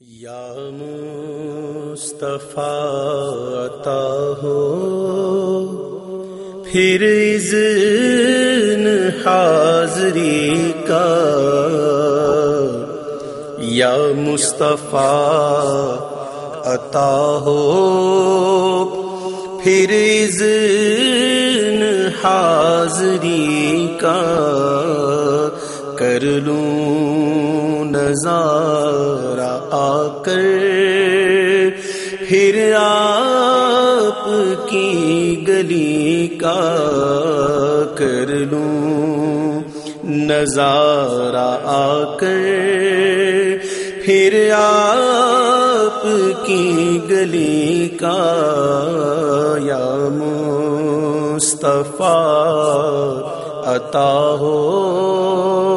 یا مصطفیٰ عطا ہو۔ پھر اذن حاضری کا۔ یا مصطفیٰ عطا ہو۔ پھر اذن حاضری کا۔ کر لوں نظارہ آ کر پھر آپ کی گلی کا کر لوں۔ نظارہ آ کر پھر آپ کی گلی کا یا مصطفیٰ عطا ہو۔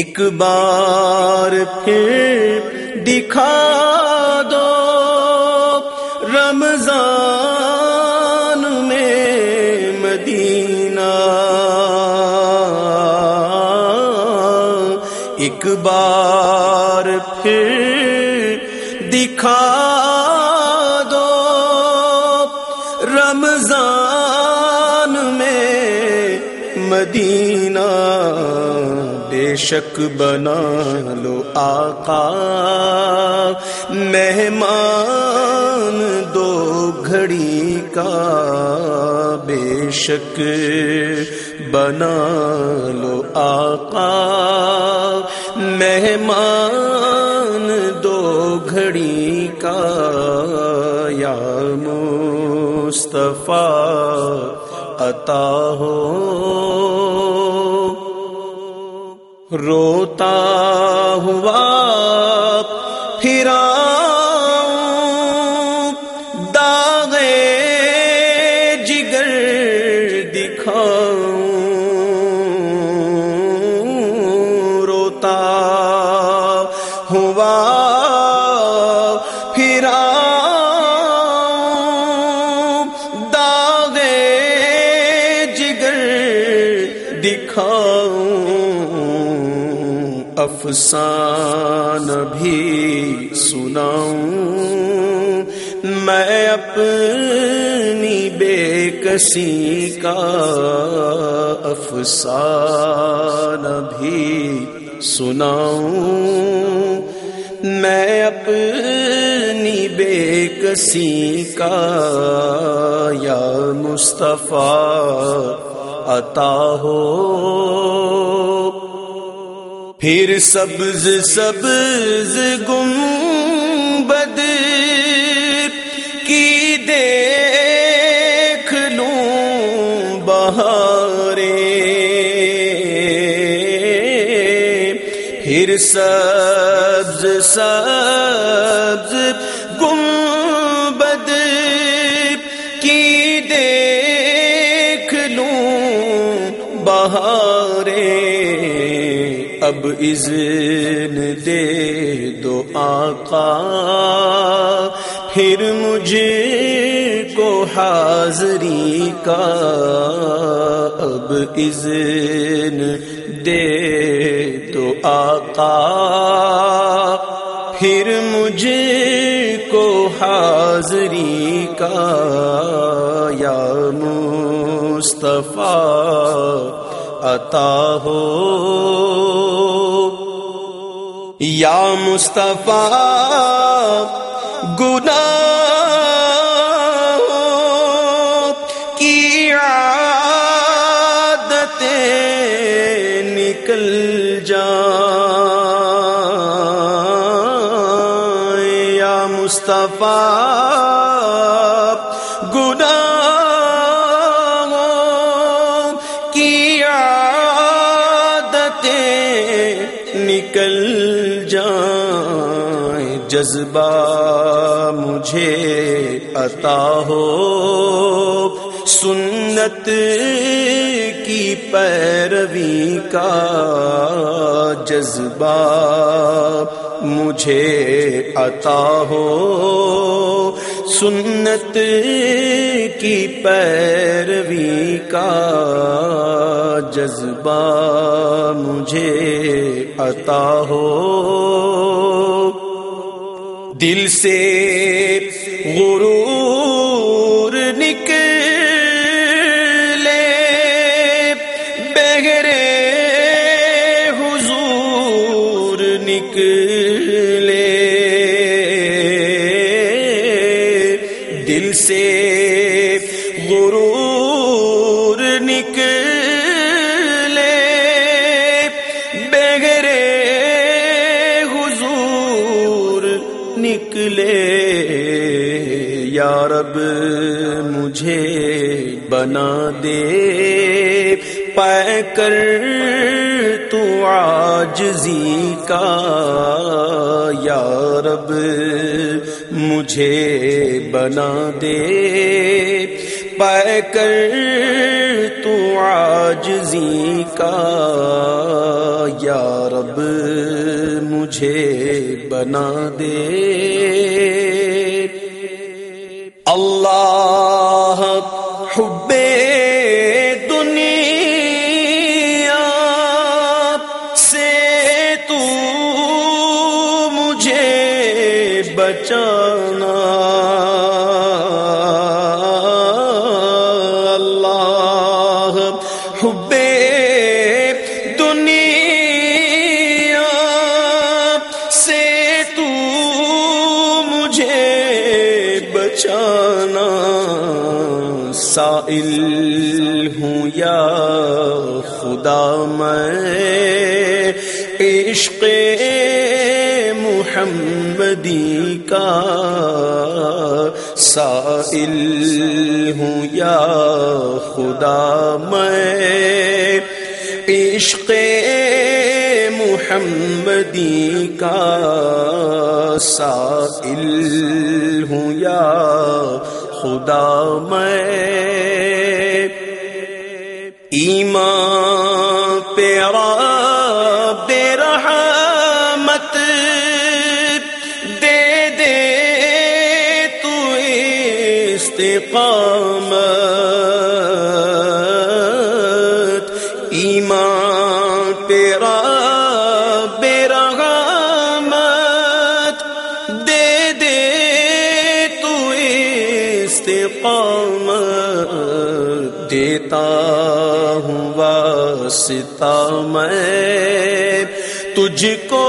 ایک بار پھر دکھا دو رمضان میں مدینہ۔ ایک بار پھر دکھا بے شک بنا لو آقا۔ مہمان دو گھڑی کا بے شک بنا لو آقا۔ مہمان دو گھڑی کا یا مصطفیٰ، عطا ہو۔ روتا ہوا پھرا داغ جگر دکھاؤں روتا ہوا افسان بھی سناؤں۔ میں اپنی بے کسی کا افسان بھی سناؤں۔ میں اپنی بے کسی کا یا مصطفیٰ عطا ہو۔ پھر سبز سبز گم بد کی دیکھ لوں بہارے۔ پھر سبز سبز اب اذن دے دو آقا، پھر مجھے کو حاضری کا۔ اب اذن دے دو آقا، پھر مجھے کو حاضری کا۔ یا مصطفیٰ، عطا ہو۔ یا مصطفیٰ گناہ جذبہ مجھے عطا ہو۔ سنت کی پیروی کا جذبہ مجھے عطا ہو۔ سنت کی پیروی کا جذبہ مجھے عطا ہو۔ دل سے غرور نکلے بغیر حضور نکلے۔ نکلے یا رب، مجھے بنا دے۔ پہ کر تو آجزی کا۔ یا رب، مجھے بنا دے۔ پہ کر تو آجزی کا۔ یا رب مجھے بنا دے۔ اللہ حب دنیا سے تو مجھے بچانا۔ بچانا سائل ہوں یا خدا، میں عشق محمدی کا سائل ہوں یا خدا، میں عشق محمدی کا سائل ہوں یا خدا میں ایمان پیرا بے رحمت دے دے تو استقامت واسطہ میں تجھ کو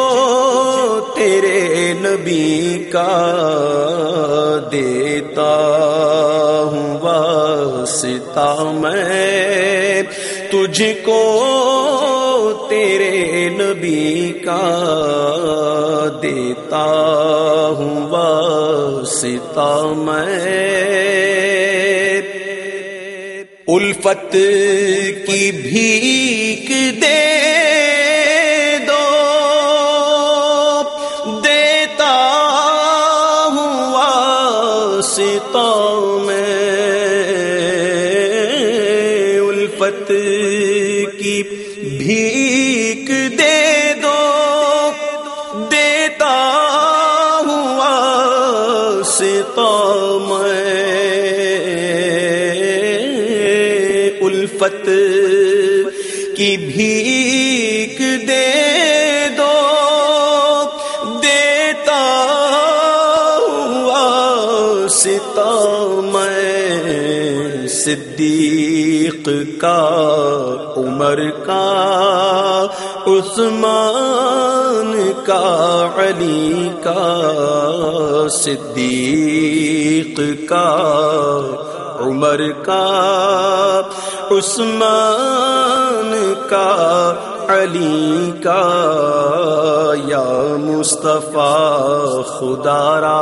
تیرے نبی کا دیتا ہوں واسطہ میں تجھ کو تیرے نبی کا دیتا ہوں واسطہ میں الفت کی بھیک دے دو۔ دیتا ہوا ستا میں الفت کی بھیک الفت کی بھیک دے دو، دیتا ہوا ستا میں صدیق کا، عمر کا، عثمان کا، علی کا، صدیق کا عمر کا، عثمان کا، علی کا، یا مصطفیٰ خدا را۔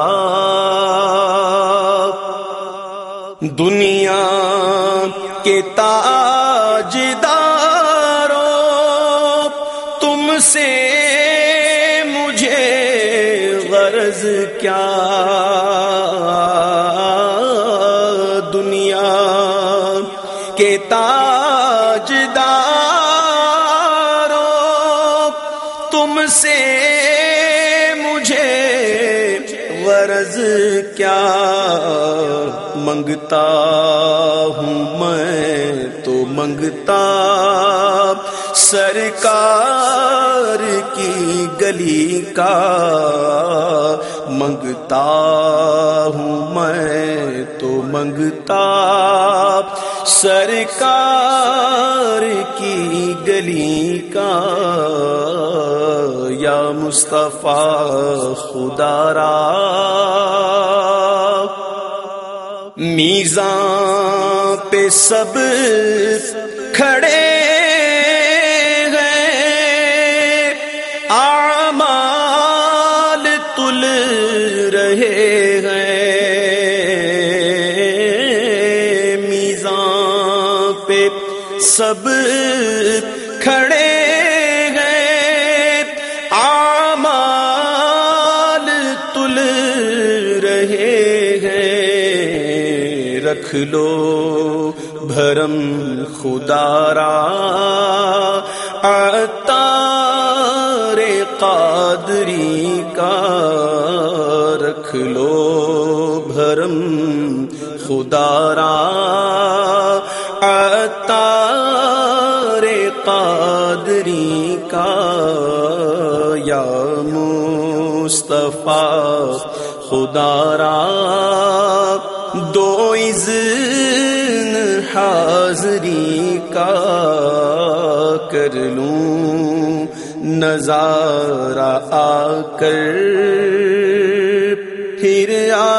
دنیا کے تاجداروں، تم سے مجھے غرض کیا؟ منگتا ہوں، میں تو منگتا سرکار کی گلی کا منگتا ہوں، میں تو منگتا سرکار کی گلی کا یا مصطفیٰ خدا را میزاں پہ سب کھڑے ہیں۔ آمال تل رہے ہیں۔ میزاں پہ سب کھڑے رکھ لو، بھرم خدا را۔ قادری کا رکھ لو، بھرم خدا را۔ قادری کا یا مصطفیٰ خدا را۔ اذن حاضری کا کر لوں نظارہ آ کر پھر آ